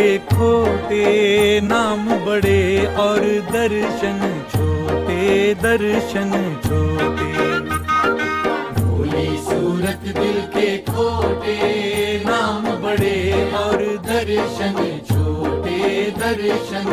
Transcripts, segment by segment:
के खोटे नाम बड़े और दर्शन छोटे दर्शन छोटे। भोली सूरत दिल के खोटे नाम बड़े और दर्शन छोटे, दर्शन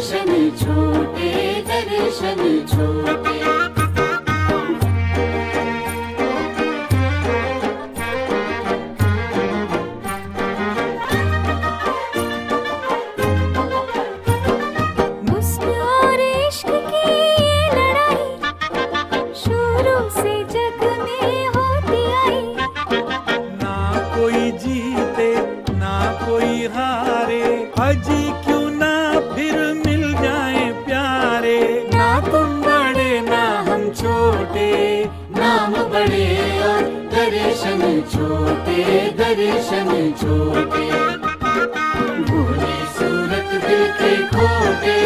दर्शन छोटे दर्शन छोटे। की जीते ना कोई हारे क्यों और दर्शन छोटे दर्शन छोटे। भोली के खोटे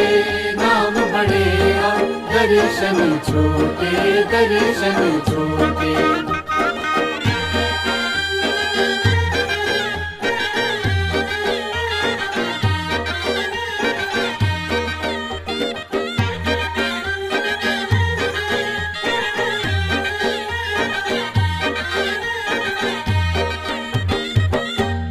नाम बड़े और दर्शन छोटे दर्शन छोटे